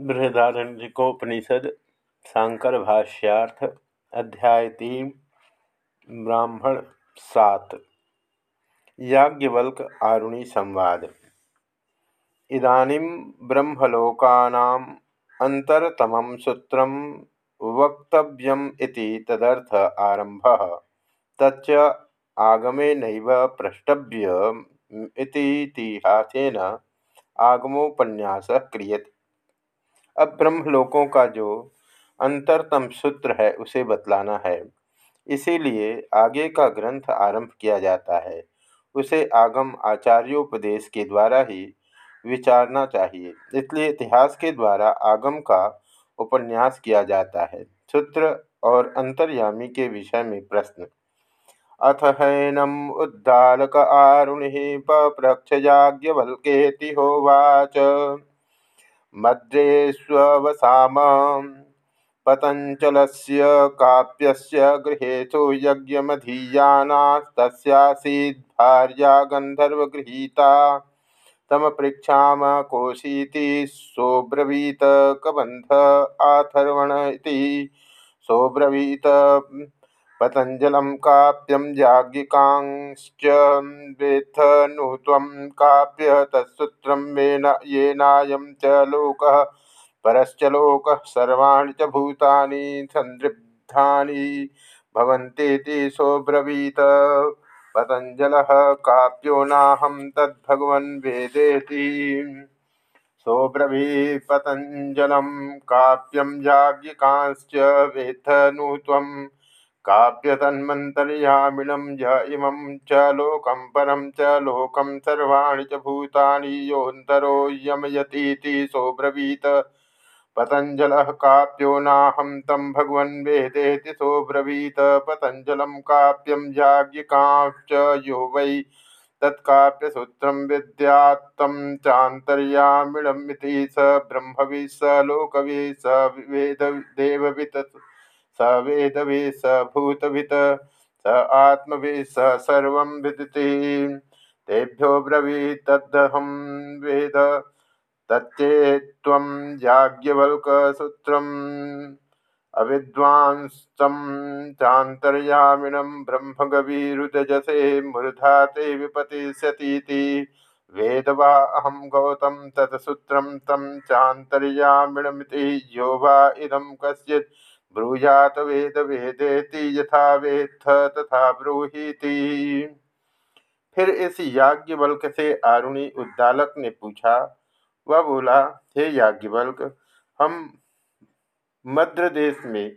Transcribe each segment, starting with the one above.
बृहदारण्यकोपनिषद शांकर भाष्यार्थ अध्याय तीन ब्राह्मण सात याज्ञवल्क आरुणी संवाद इदानीं ब्रह्मलोकानाम् अन्तरतमं सूत्रं वक्तव्यम् इति तदर्थ आरम्भः। तच्च आगमेनैव प्रष्टव्यमितीतिहासेन आगमोपन्यासः क्रियते। अब ब्रह्मलोकों का जो अंतरतम सूत्र है, उसे बतलाना है। इसीलिए आगे का ग्रंथ आरंभ किया जाता है। उसे आगम आचार्योपदेश के द्वारा ही विचारना चाहिए। इसलिए इतिहास के द्वारा आगम का उपन्यास किया जाता है। सूत्र और अंतर्यामी के विषय में प्रश्न। अथ हैनम उद्दालक आरुणि पप्रक्षजाज्ञवल्केति होवाच मद्रेष्ववसाम पतञ्चलस्य काप्यस्य गृहेषु भार्या गन्धर्वगृहीता तमपृक्षाम कोशीति सोब्रवीत कबन्ध आथर्वण सोब्रवीत पतञ्जलं काप्यं याज्ञिकांश्च नु त्वं काप्य तत्सूत्रं येनायं च लोकः। परश्च लोकः सर्वाणि च भूतानि सन्दृग्धानि भवन्तीति सोऽब्रवीत। पतञ्जलः काप्यो नाहं तद्भगवन् वेदेति। सोऽब्रवीत् पतञ्जलं काप्यं याज्ञिकांश्च वेत्थ नु त्वं काव्यतन्मन्तर्यामिणं य इमं च लोकं परं च लोकं सर्वाणि च भूतानि योऽन्तरो यमयतीति सोऽब्रवीत। पतञ्जलः काप्यो नाहं तं भगवन् वेदेति सोऽब्रवीत। पतञ्जलं काप्यं याज्ञिकांश्च यो वै। तत्काप्यसूत्रं विद्यात्तं चान्तर्यामिणमिति स ब्रह्मवि स लोकवि स वेददेववित् स वेदवि स भूतवित्, स आत्मवि स सर्व विदति। तेभ्यो ब्रवीतदहं वेद तच्चेत्त्वं याज्ञवल्कसूत्रम्। अविद्वांसं चान्तर्यामिणं ब्रह्मगवीरुदजसे मूर्धा ते विपतिष्यतीति। वेद वा अहं गौतं तत्सूत्रं तं चान्तर्यामिणमिति यो वा इदं कश्चित् ब्रूयात वेद वेदेति यथा वेत्थ तथा ब्रूहीति। फिर इस याज्ञवल्क से आरुणि उद्दालक ने पूछा, वह बोला, हे याज्ञवल्क, हम मद्र देश में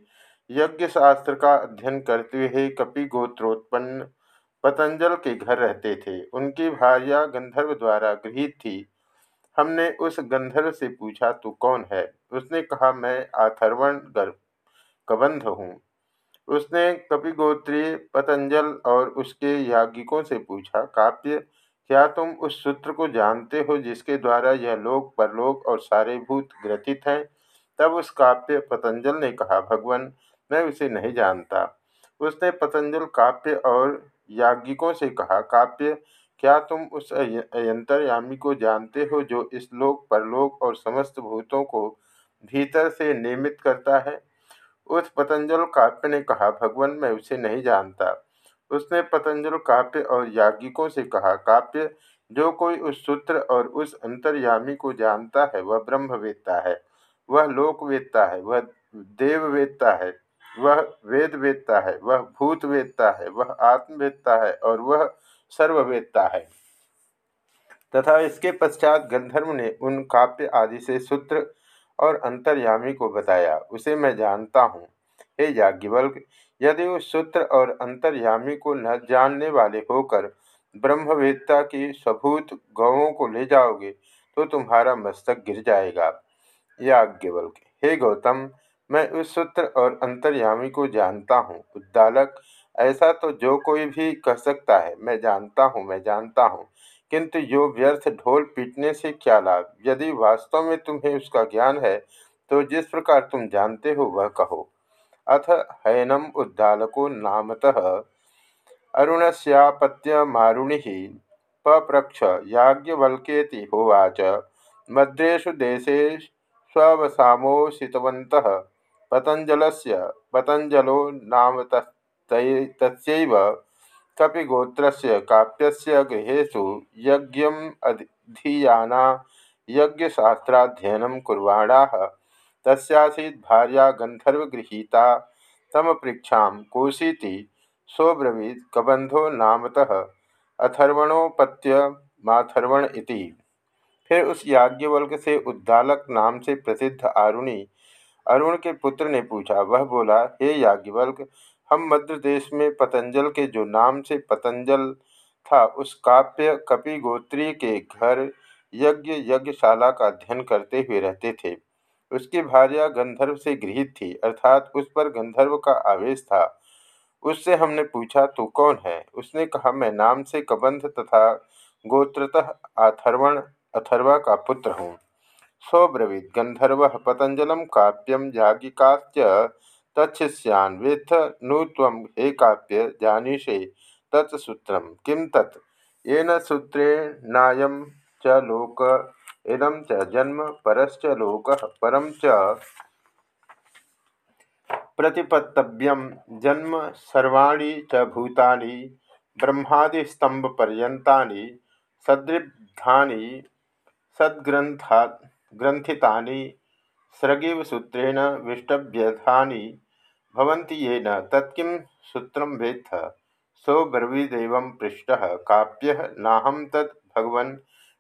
यज्ञ शास्त्र का अध्ययन करते हुए कपि गोत्रोत्पन्न पतंजल के घर रहते थे। उनकी भार्या गंधर्व द्वारा गृहित थी। हमने उस गंधर्व से पूछा, तू कौन है? उसने कहा, मैं आथर्वण गर्भ कबंध हूँ। उसने कपिगोत्री पतंजल और उसके याज्ञिकों से पूछा, काव्य, क्या तुम उस सूत्र को जानते हो जिसके द्वारा यह लोक, परलोक और सारे भूत ग्रथित हैं? तब उस काव्य पतंजल ने कहा, भगवान, मैं उसे नहीं जानता। उसने पतंजल काव्य और याज्ञिकों से कहा, काव्य, क्या तुम उस यंतरयामी को जानते हो जो इस लोक, परलोक और समस्त भूतों को भीतर से नियमित करता है? उस पतंजल काव्य ने कहा, भगवान, मैं उसे नहीं जानता। उसने पतंजल काव्य और याज्ञिकों से कहा, काव्य, जो कोई उस सूत्र और उस अंतर्यामी को जानता है, वह ब्रह्मवेत्ता है, वह लोकवेत्ता है, वह देववेत्ता है, वह वेदवेत्ता है, वह भूतवेत्ता है, वह आत्मवेत्ता है और वह सर्ववेत्ता है। तथा इसके पश्चात गंधर्व ने उन काव्य आदि से सूत्र और अंतर्यामी को बताया। उसे मैं जानता हूँ। हे याज्ञवल्क, यदि उस सूत्र और अंतर्यामी को न जानने वाले होकर ब्रह्मवेत्ता की स्वभूत गौों को ले जाओगे तो तुम्हारा मस्तक गिर जाएगा। याज्ञवल्क, हे गौतम, मैं उस सूत्र और अंतर्यामी को जानता हूँ। उद्दालक, ऐसा तो जो कोई भी कह सकता है। मैं जानता हूँ, मैं जानता हूँ। किंतु यो व्यर्थ ढोल पीटने से क्या लाभ? यदि वास्तव में तुम्हें उसका ज्ञान है तो जिस प्रकार तुम जानते हो, वह कहो। अथ हैनम उद्दालको नामतः अरुणस्यापत्यमारुणि पप्रक्ष याज्ञवल्केति होवाच। मद्रेशु देशेष्ववसाम स्ववसामोषितवन्तः पतञ्जलस्य पतञ्जलो नाम तस्यैव कपिगोत्रस्य काप्यस्य गृहेषु यज्ञमधीयाना यज्ञशास्त्राध्ययनं कुर्वाणाः। तस्यासीत् भार्या गन्धर्वगृहीता तमपृक्षां कोशीति सोब्रवीत् कबंधो नामतः अथर्वणोपत्य माथर्वण इति। फिर उस याज्ञवल्क से उद्दालक नाम से प्रसिद्ध आरुणि, अरुण के पुत्र ने पूछा, वह बोला, हे याज्ञवल्क हम मध्य देश में पतंजल के जो नाम से पतंजल था, उस काव्य कपिगोत्री के घर यज्ञ यज्ञशाला का अध्ययन करते हुए रहते थे। उसकी भार्या गंधर्व से गृहित थी, अर्थात उस पर गंधर्व का आवेश था। उससे हमने पूछा, तू कौन है? उसने कहा, मैं नाम से कबंध तथा गोत्रतः अथर्वण, अथर्वा का पुत्र हूँ। सौब्रवीत गंधर्व पतंजलम काव्यम याज्ञिकाश्च तत्स्यान् वेत्थ नु त्वं हे काप्य जानीषे तत्सूत्रम किं तत्? येन च लोक, इदं च जन्म परश्च लोकः, परं च प्रतिपत्तव्यं जन्म सर्वाणी च भूतानि ब्रह्मादिस्तंभपर्यंतानि सदृद्धानि सद्ग्रंथा ग्रंथितानि स्रगिव सूत्रेण विष्टभ्यथानि भवन्ति येन। तत्किं सूत्रं वेत्थ। सो ब्रवीदेवं पृष्ठः काप्यः नाहं तत् भगवन्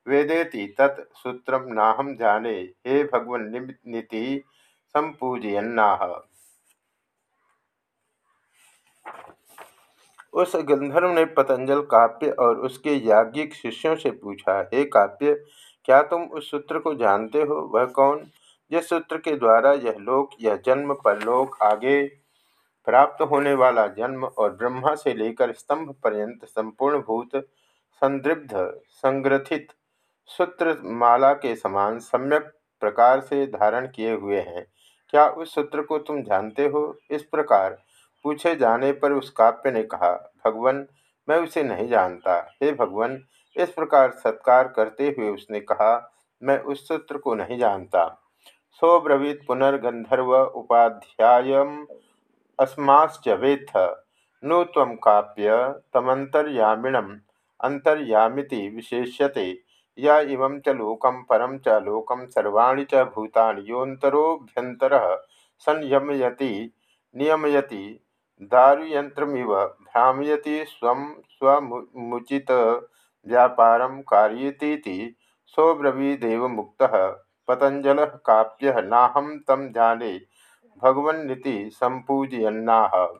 वेदेति। तत् सूत्रं नाहं जाने। हे भगवन्निति संपूजयन्नाह उस गंधर्व ने पतंजल काव्य और उसके याज्ञिक शिष्यों से पूछा, हे काव्य क्या तुम उस सूत्र को जानते हो? वह कौन? जिस सूत्र के द्वारा यह लोक यह जन्म परलोक आगे प्राप्त होने वाला जन्म और ब्रह्मा से लेकर स्तंभ पर्यंत संपूर्ण भूत, संदृब्ध, संग्रथित सूत्र माला के समान सम्यक प्रकार से धारण किए हुए हैं। क्या उस सूत्र को तुम जानते हो? इस प्रकार पूछे जाने पर उस काव्य ने कहा, भगवान, मैं उसे नहीं जानता। हे भगवान, इस प्रकार सत्कार करते हुए उसने कहा, मैं उस सूत्र को नहीं जानता। सोब्रवीत पुनर्गंधर्व उपाध्याय अस्माश्च वेत्थ नु तम काप्य तमंतर्यामिणम अंतर्यामिति विशेष्यते। या इमं च लोकम परम च लोकम सर्वाणि च भूतानि योऽन्तरोऽभ्यन्तरः संयमयति, नियमयति, दारुयन्त्रमिव भ्रामयति स्वं स्वमुचित व्यापारं कारयतीति सोब्रवीदेव मुक्तः पतंजल काप्य नाहम तम जाने भगवन्नीति संपूजयन्नाह।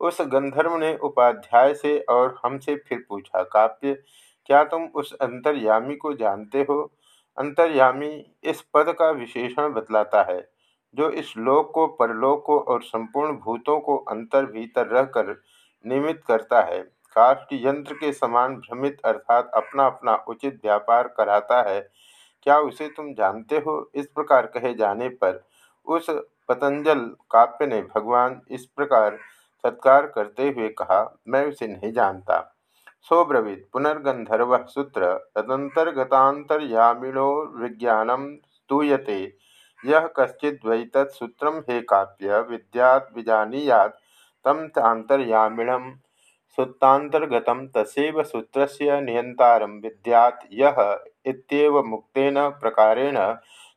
उस गंधर्व ने उपाध्याय से और हमसे फिर पूछा, काव्य, क्या तुम उस अंतर्यामी को जानते हो? अंतर्यामी इस पद का विशेषण बतलाता है, जो इस लोक को, परलोक को और संपूर्ण भूतों को अंतर भीतर रहकर निमित करता है। काष्ठ यंत्र के समान भ्रमित अर्थात अपना अपना उचित व्यापार कराता है। क्या उसे तुम जानते हो? इस प्रकार कहे जाने पर उस पतंजल काव्य ने भगवान इस प्रकार सत्कार करते हुए कहा, मैं उसे नहीं जानता। सोब्रवीत पुनर्गंधर्व सूत्र तदंतर्गतांतर्यामिणो विज्ञानम स्तूयते। यह कश्चिद्वै तत्सूत्रम हे काव्य, विद्यात तम चातर्यामिणम सूत्रांतर्गत तस्व सूत्र से नियंतारं विद्यात। यह इत्येव मुक्तेन प्रकारेण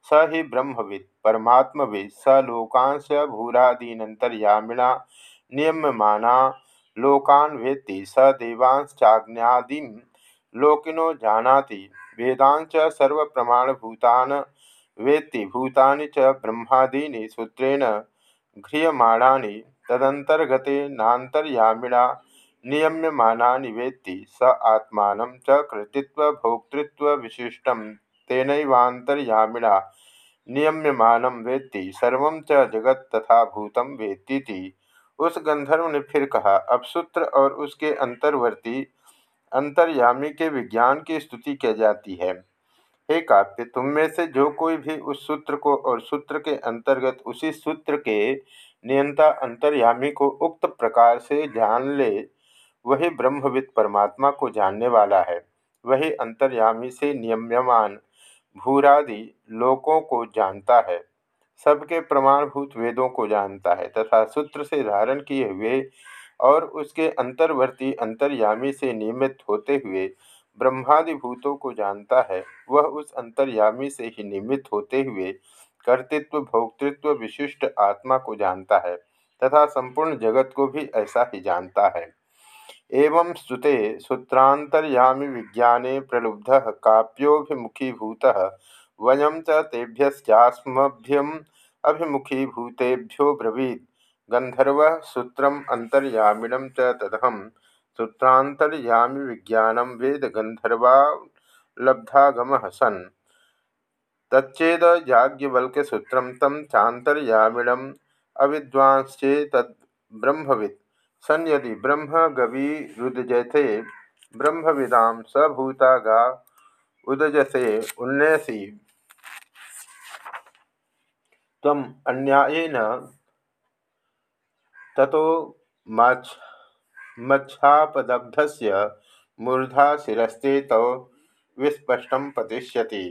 स हि ब्रह्मविद, परमात्मविद, स लोकांश भूरादीनंतर्यामिणा नियम्यमाना, लोकान् वेत्ति, स देवांश्चाज्ञादीं लोकिनो जानाति वेदांच सर्वप्रमाणभूतान् वेत्ति, भूतानि च ब्रह्मादीनि सूत्रेण घ्रियमाणानि तदंतर्गते नान्तर्यामिणा, नियम्यमानानि वेत्ति, स आत्मा च कृतित्व भोक्तृत्व विशिष्ट तेनवातर्यामिणा नियम्यमानं वेत्ति, सर्व च जगत तथा भूतम वेत्ती उस गंधर्व ने फिर कहा, अब सूत्र और उसके अंतर्वर्ती, अंतर्यामी के विज्ञान की स्तुति की जाती है। हे काव्य, तुम में से जो कोई भी उस सूत्र को और सूत्र के अंतर्गत उसी सूत्र के नियंता अंतर्यामी को उक्त प्रकार से जान ले, वही ब्रह्मविद परमात्मा को जानने वाला है। वही अंतर्यामी से नियम्यमान भूरादि लोकों को जानता है, सबके प्रमाणभूत वेदों को जानता है तथा सूत्र से धारण किए हुए और उसके अंतर्वर्ती अंतर्यामी से नियमित होते हुए ब्रह्मादि भूतों को जानता है, वह उस अंतर्यामी से ही निमित्त होते हुए कर्तृत्व, भोक्तृत्व, विशिष्ट आत्मा को जानता है तथा संपूर्ण जगत को भी ऐसा ही जानता है। एवं स्तुते सूत्रांतर्यामी विज्ञाने प्रलुब्ध काप्योभिमुखीभूत वयम च तेभ्यस्यास्मभ्यम अभिमुखीभूतेभ्यो ब्रवीद गंधर्व सूत्रम अंतर्यामिणम च तदहम सूत्रांतर्यामी विज्ञानम वेद गंधर्वालब्धागम सन। तच्चेद तम चातर्यामीणम अविद्वांश्चे तद ब्रह्मविद सन यदि ब्रह्म गवीरुदजथे ब्रह्मविदाम सभूता गा उदजसे उन्नयसी तम अन्यायेन ततो मच्छ मच्छापदग्धस्य मूर्धा शिस्ते तव विस्पष्ट पतिष्यति।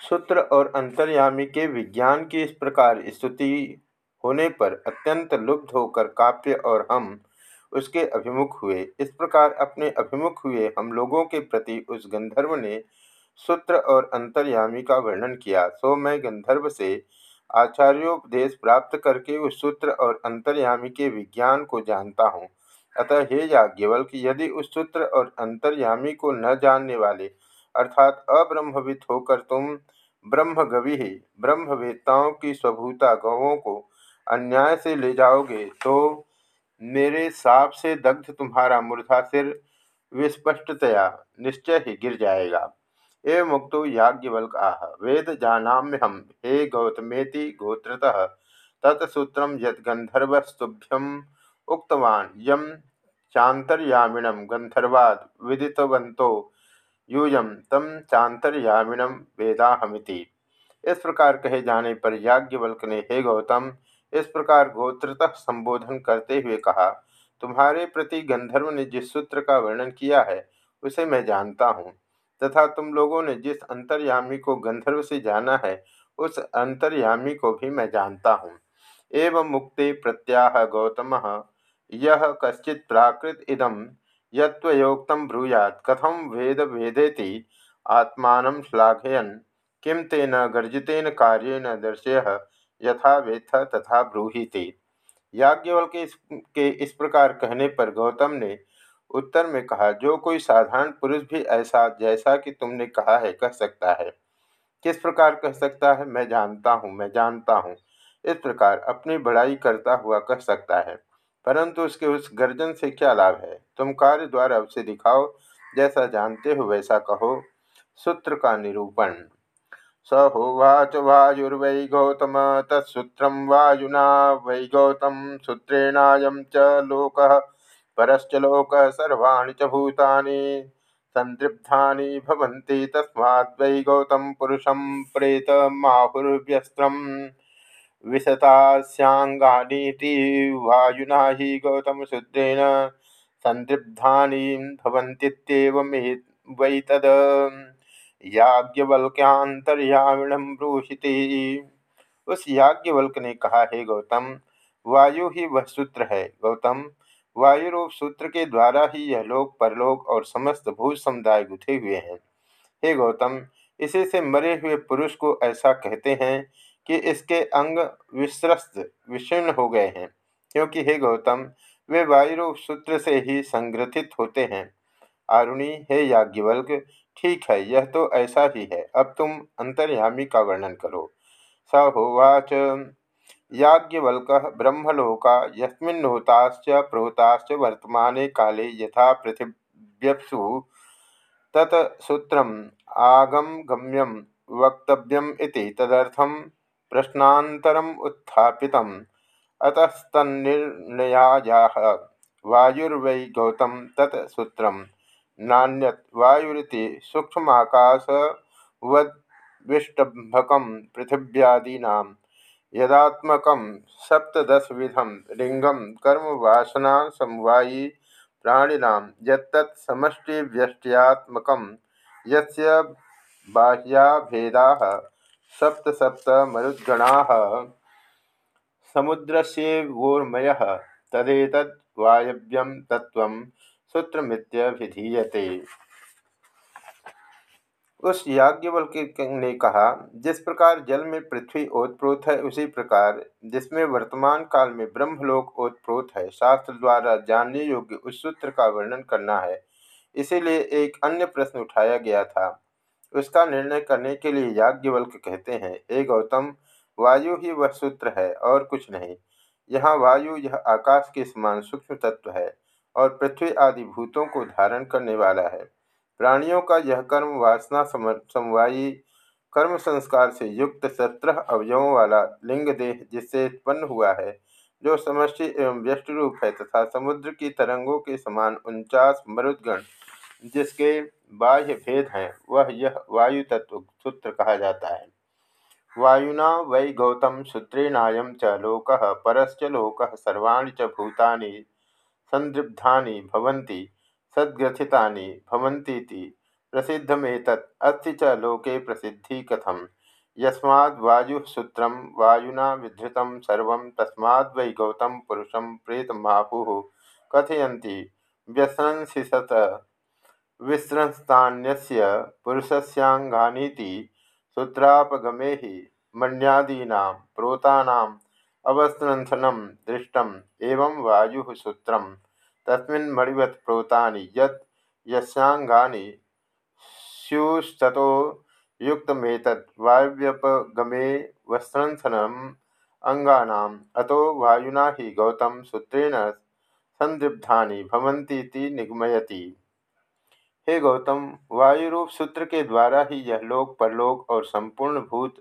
सूत्र और अंतर्यामी के विज्ञान की इस प्रकार स्तुति होने पर अत्यंत लुब्ध होकर काव्य और हम उसके अभिमुख हुए। इस प्रकार अपने अभिमुख हुए हम लोगों के प्रति उस गंधर्व ने सूत्र और अंतर्यामी का वर्णन किया। सो मैं गंधर्व से आचार्योपदेश प्राप्त करके उस सूत्र और अंतर्यामी के विज्ञान को जानता हूँ। अतः हे याज्ञवल्क, यदि उस सूत्र और अंतर्यामी को न जानने वाले, अर्थात अब्रह्मविद होकर तुम ब्रह्मगवि, ब्रह्मवेत्ताओं की स्वभूता गौों को अन्याय से ले जाओगे तो मेरे साप से दग्ध तुम्हारा मूर्धा सिर विस्पष्टतया निश्चय ही गिर जाएगा। एवं मुक्तो याज्ञवल्क आह, वेद जानाम्य हम, हे गौतमेति गोत्रतः, तत्सूत्र यदर्भस्तुभ्यम उक्तवान यम चातर्यामीण गंधर्वाद विदितवंतो यूयम तम चातर्यामीण वेदाहमिति। इस प्रकार कहे जाने पर याज्ञवल्क ने, हे गौतम इस प्रकार गोत्रतः संबोधन करते हुए कहा, तुम्हारे प्रति गंधर्व ने जिस सूत्र का वर्णन किया है, उसे मैं जानता हूँ। तथा तुम लोगों ने जिस अंतर्यामी को गंधर्व से जाना है, उस अंतर्यामी को भी मैं जानता हूँ। एवं मुक्ति प्रत्याह गौतम यह कश्चित प्राकृत इदम योक्त ब्रूयात। कथम वेद वेदेति आत्मा श्लाघयन किम तेन गर्जितेन कार्येन दर्शय यथा वेत्थ तथा ब्रूहीति। याज्ञवल के इस, के इस प्रकार कहने पर गौतम ने उत्तर में कहा जो कोई साधारण पुरुष भी ऐसा जैसा कि तुमने कहा है कह सकता है। किस प्रकार कह सकता है मैं जानता हूँ मैं जानता हूँ। इस प्रकार अपनी बड़ाई करता हुआ कह सकता है। परंतु उसके उस गर्जन से क्या लाभ है? तुम कार्य द्वारा उसे दिखाओ जैसा जानते हो वैसा कहो। सूत्र का निरूपण स होवाच वायुर्वै गौतम तत्सूत्र वायुना वै गौतम सूत्रेणायं च लोकः, परश्च लोकः सर्वाणि च भूतानि सन्दृग्धानि भवन्ति तस्मात् वै गौतम पुरुषं प्रेतमाहुर्व्यस्त्रं विशतास्याङ्गानीति वायुना हि गौतमसूत्रेण सन्दृग्धानि भवन्तीत्येवं वै तद। याज्ञवल्क्यांतर्यामिणम ब्रूहिति उस याज्ञवल्क ने कहा, हे गौतम, वायु ही वह सूत्र है। गौतम वायु रूप सूत्र के द्वारा ही यह लोक, परलोक और समस्त भूत समुदाय गुथे हुए हैं। हे गौतम, इसी से मरे हुए पुरुष को ऐसा कहते हैं कि इसके अंग विश्रस्त विषीर्ण हो गए हैं। क्योंकि, हे गौतम, वे वायु रूप सूत्र से ही संग्रथित होते हैं। आरुणि, हे याज्ञवल्क ठीक है, यह तो ऐसा ही है। अब तुम अंतर्यामी का वर्णन करो। स होवाच याज्ञवल्क ब्रह्मलोका यस्मिन्नोताश्च प्रोताश्च वर्तमाने काले यथा पृथिव्यप्सु तत्सूत्रम आगम गम्यम वक्तव्यम इति तदर्थम प्रश्नान्तरम उत्थापितम। अतस्तन्निर्णयाया। वायुर्वै गौतम तत्सूत्रम नान्यत वायुरिति पृथिव्यादीना यदात्मक सप्तशविधम लिंगम कर्म वासना समवायी प्राणिनां यस्य बाह्याभेदाः सप्त सप्त मरुद्गणाः समुद्रस्येवोर्मयः तदेतद् वायव्यं तत्त्वं सूत्रमित्यभिधीयते। उस याज्ञवल्क्य ने कहा, जिस प्रकार जल में पृथ्वी ओतप्रोत है, उसी प्रकार जिसमें वर्तमान काल में ब्रह्मलोक ओतप्रोत है, शास्त्र द्वारा जानने योग्य उस सूत्र का वर्णन करना है। इसीलिए एक अन्य प्रश्न उठाया गया था। उसका निर्णय करने के लिए याज्ञवल्क कहते हैं ए गौतम, वायु ही वह सूत्र है और कुछ नहीं। यहाँ वायु, यह आकाश के समान सूक्ष्म तत्व है। और पृथ्वी आदि भूतों को धारण करने वाला है। प्राणियों का यह कर्म वासना समवायी कर्म संस्कार से युक्त सत्रह अवयवों वाला लिंग देह जिससे उत्पन्न हुआ है, जो समष्टि एवं व्यष्ट रूप है तथा समुद्र की तरंगों के समान उनचास मरुदगण जिसके बाह्य भेद हैं, वह यह वायु तत्व सूत्र कहा जाता है। वायुना वै गौतम सूत्रेणायम च लोक परश्च लोक सर्वाणी च भूतानि संदृब्धानि भवन्ति, सद्ग्रथितानि भवन्तीति। प्रसिद्धमेतत् च लोके प्रसिद्धि कथम। यस्माद्वायुसूत्रं वायुना विधृतं सर्वं तस्माद्वै गौतम पुरुषं प्रेतमाहुः कथयन्ति। व्यसंसिसत विस्रंस्तान्यस्य पुरुषस्याङ्गानीति सूत्रापगमे हि मन्यादीनां प्रोतानाम् अवस्त्रंथनं दृष्टम् एवं वायुः सूत्रम् तस्मिन् मणिवत् प्रोतानि, यत् यस्याङ्गानि स्युस्ततो युक्तमेतत् वायव्यपगमे वस्त्रंथनम् अङ्गानाम्। अतो वायुना ही गौतम सूत्रेण संदिग्धानि भवन्तीति निगमयति। हे गौतम, वायुरूप सूत्र के द्वारा ही यह लोक परलोक और संपूर्ण भूत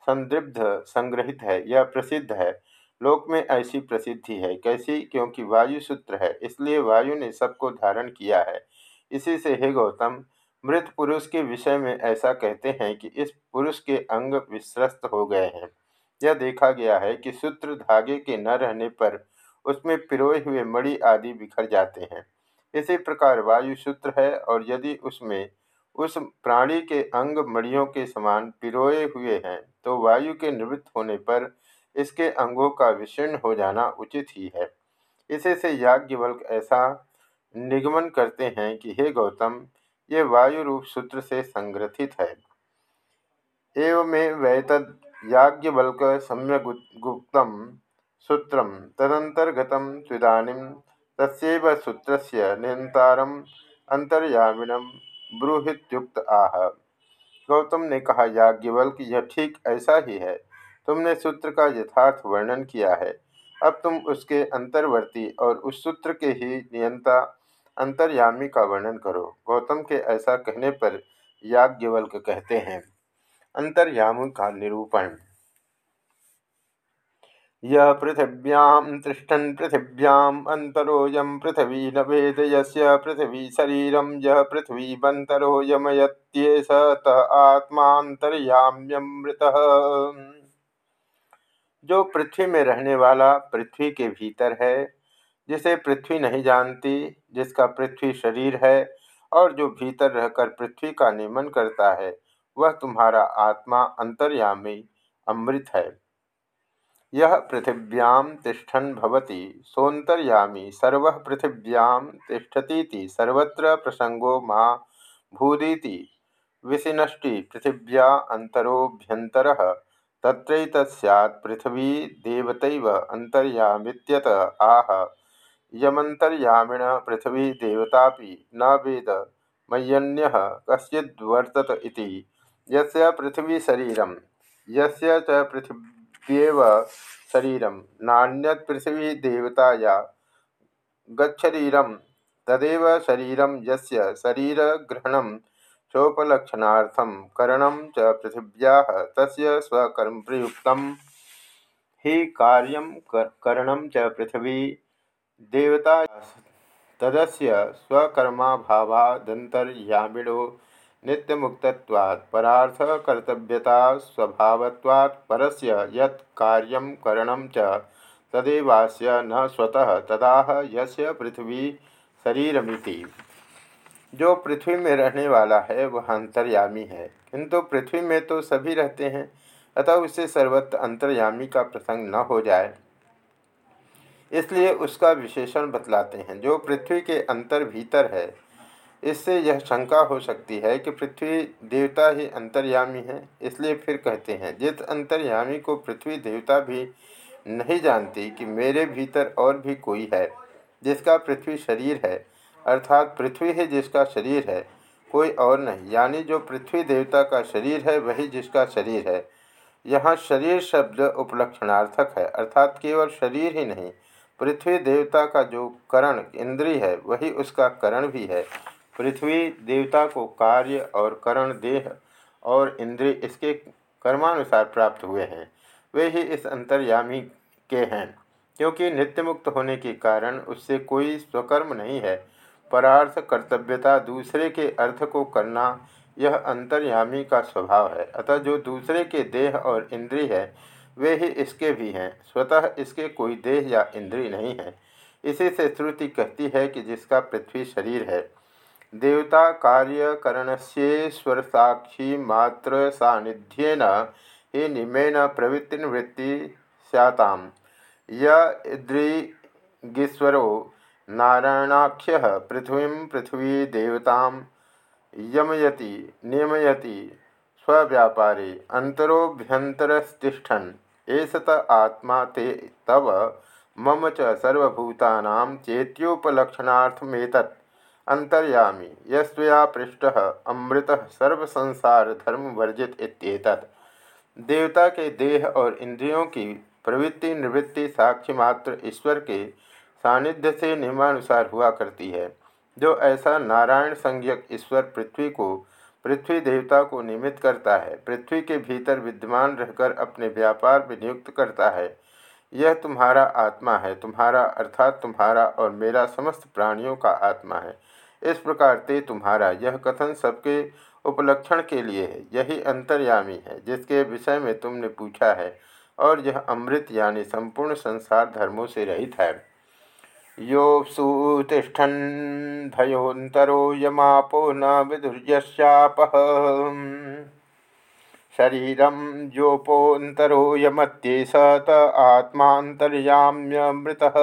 संदिग्ध संग्रहित है, यह प्रसिद्ध है। लोक में ऐसी प्रसिद्धि है। कैसी? क्योंकि वायु सूत्र है, इसलिए वायु ने सबको धारण किया है। इसी से हे गौतम, मृत पुरुष के विषय में ऐसा कहते हैं कि इस पुरुष के अंग विश्रस्त हो गए हैं। यह देखा गया है कि सूत्र धागे के न रहने पर उसमें पिरोए हुए मणि आदि बिखर जाते हैं। इसी प्रकार वायु सूत्र है और यदि उसमें उस प्राणी के अंग मणियों के समान पिरोए हुए हैं तो वायु के निवृत्त होने पर इसके अंगों का विशीर्ण हो जाना उचित ही है। इसे से याज्ञवल्क ऐसा निगमन करते हैं कि, हे गौतम, ये वायु रूप सूत्र से संग्रथित है। एवं वैतद याज्ञवल्क सम्यगुक्त सूत्र तदंतर्गत त्विदानीं तस्व सूत्र से निरंतरम अंतर्यामिणम ब्रूहितुक्त आह। गौतम ने कहा, याज्ञवल्क, यह ठीक ऐसा ही है। तुमने सूत्र का यथार्थ वर्णन किया है। अब तुम उसके अंतर्वर्ती और उस सूत्र के ही नियंता अंतर्यामी का वर्णन करो। गौतम के ऐसा कहने पर याज्ञवल्क कहते हैं, अंतर्यामी का निरूपण। यह पृथिव्यां तिष्ठन् पृथिव्याम् अन्तरोऽयं पृथिवी न वेद यस्य पृथिवी शरीरं, यः पृथिवीबन्तरोऽयमयत्येष त आत्मान्तर्याम्यमृतः जो पृथ्वी में रहने वाला पृथ्वी के भीतर है, जिसे पृथ्वी नहीं जानती, जिसका पृथ्वी शरीर है और जो भीतर रहकर पृथ्वी का नियमन करता है, वह तुम्हारा आत्मा अंतर्यामी अमृत है। यह पृथिव्याम तिष्ठन भवति सोन्तर्यामी सर्व पृथिव्याम तिष्ठती सर्वत्र प्रसंगो माँ भूदीति। विशिनष्टि पृथिव्या अंतरोभ्यंतर तत्रैतत् पृथ्वी देवतैव अंतर्यामीत्यत आह। यमंतर्यामिण पृथ्वी देवता न वेद मय्यन्य कश्चिद्वर्तत इति। यस्य पृथ्वी शरीरम यस्य च पृथिव्येव शरीरम नान्यत् पृथ्वी देवताया गच्छरीरम तदेव शरीरम यस्य शरीरग्रहणं चोपलक्षणार्थम करणं च पृथिव्या तस्य स्वकर्मप्रयुक्तं। हि कार्यं करणं च पृथिवी देवता तदस्य स्वकर्माभावादन्तर्यामिणो नित्यमुक्तत्वात्, परार्थकर्तव्यता स्वभावत्वात्, परस्य यत् कार्यं करणं च तदेवास्य न स्वतः, तदाह यस्य पृथ्वी शरीरमिति। जो पृथ्वी में रहने वाला है, वह अंतर्यामी है। किंतु पृथ्वी में तो सभी रहते हैं, अतः उससे सर्वत्र अंतर्यामी का प्रसंग न हो जाए। इसलिए उसका विशेषण बतलाते हैं, जो पृथ्वी के अंतर भीतर है, इससे यह शंका हो सकती है कि पृथ्वी देवता ही अंतर्यामी है। इसलिए फिर कहते हैं, जिस अंतर्यामी को पृथ्वी देवता भी नहीं जानती कि मेरे भीतर और भी कोई है, जिसका पृथ्वी शरीर है अर्थात पृथ्वी ही जिसका शरीर है, कोई और नहीं। यानी जो पृथ्वी देवता का शरीर है, वही जिसका शरीर है। यहाँ शरीर शब्द उपलक्षणार्थक है, अर्थात केवल शरीर ही नहीं, पृथ्वी देवता का जो करण इंद्रिय है, वही उसका करण भी है। पृथ्वी देवता को कार्य और करण देह और इंद्रिय इसके कर्मानुसार प्राप्त हुए हैं। वे ही इस अंतर्यामी के हैं, क्योंकि नित्य मुक्त होने के कारण उससे कोई स्वकर्म नहीं है। परार्थ कर्तव्यता दूसरे के अर्थ को करना, यह अंतर्यामी का स्वभाव है। अतः जो दूसरे के देह और इंद्रिय है, वे ही इसके भी हैं। स्वतः इसके कोई देह या इंद्रिय नहीं है। इसी से श्रुति कहती है कि जिसका पृथ्वी शरीर है, देवता कार्य करणस्येश्वर साक्षी मात्र सानिध्येन ही निमेन प्रवृत्तिनिवृत्ति सैताम यदृगीश्वरो नारायणाख्य पृथ्वी पृथ्वी देवता यमयति, नियमयति स्व्यापारे अंतरोभ्यंतरस्तिष्ठन। एसत आत्मा ते तव, मम च सर्वभूतानां चेत्योपलक्षणार्थमेतत्। अंतर्यामी यस्वया पृष्ठ अमृत सर्वसंसार धर्म वर्जित इत्येतत्। देवता के देह और इंद्रियों की प्रवृत्ति निवृत्ति साक्ष्य मात्र ईश्वर के सानिध्य से नियमानुसार हुआ करती है। जो ऐसा नारायण संज्ञक ईश्वर पृथ्वी को, पृथ्वी देवता को निमित्त करता है, पृथ्वी के भीतर विद्यमान रहकर अपने व्यापार में नियुक्त करता है, यह तुम्हारा आत्मा है। तुम्हारा अर्थात तुम्हारा और मेरा समस्त प्राणियों का आत्मा है। इस प्रकार ते तुम्हारा, यह कथन सबके उपलक्षण के लिए है। यही अंतर्यामी है, जिसके विषय में तुमने पूछा है, और यह अमृत यानी संपूर्ण संसार धर्मों से रहित है। योऽसुतिष्ठन् भयोऽन्तरो यमापो न विदुर्यशापः। शरीरं योपोऽन्तरो यमत्ये स त आत्मान्तर्याम्यमृतः।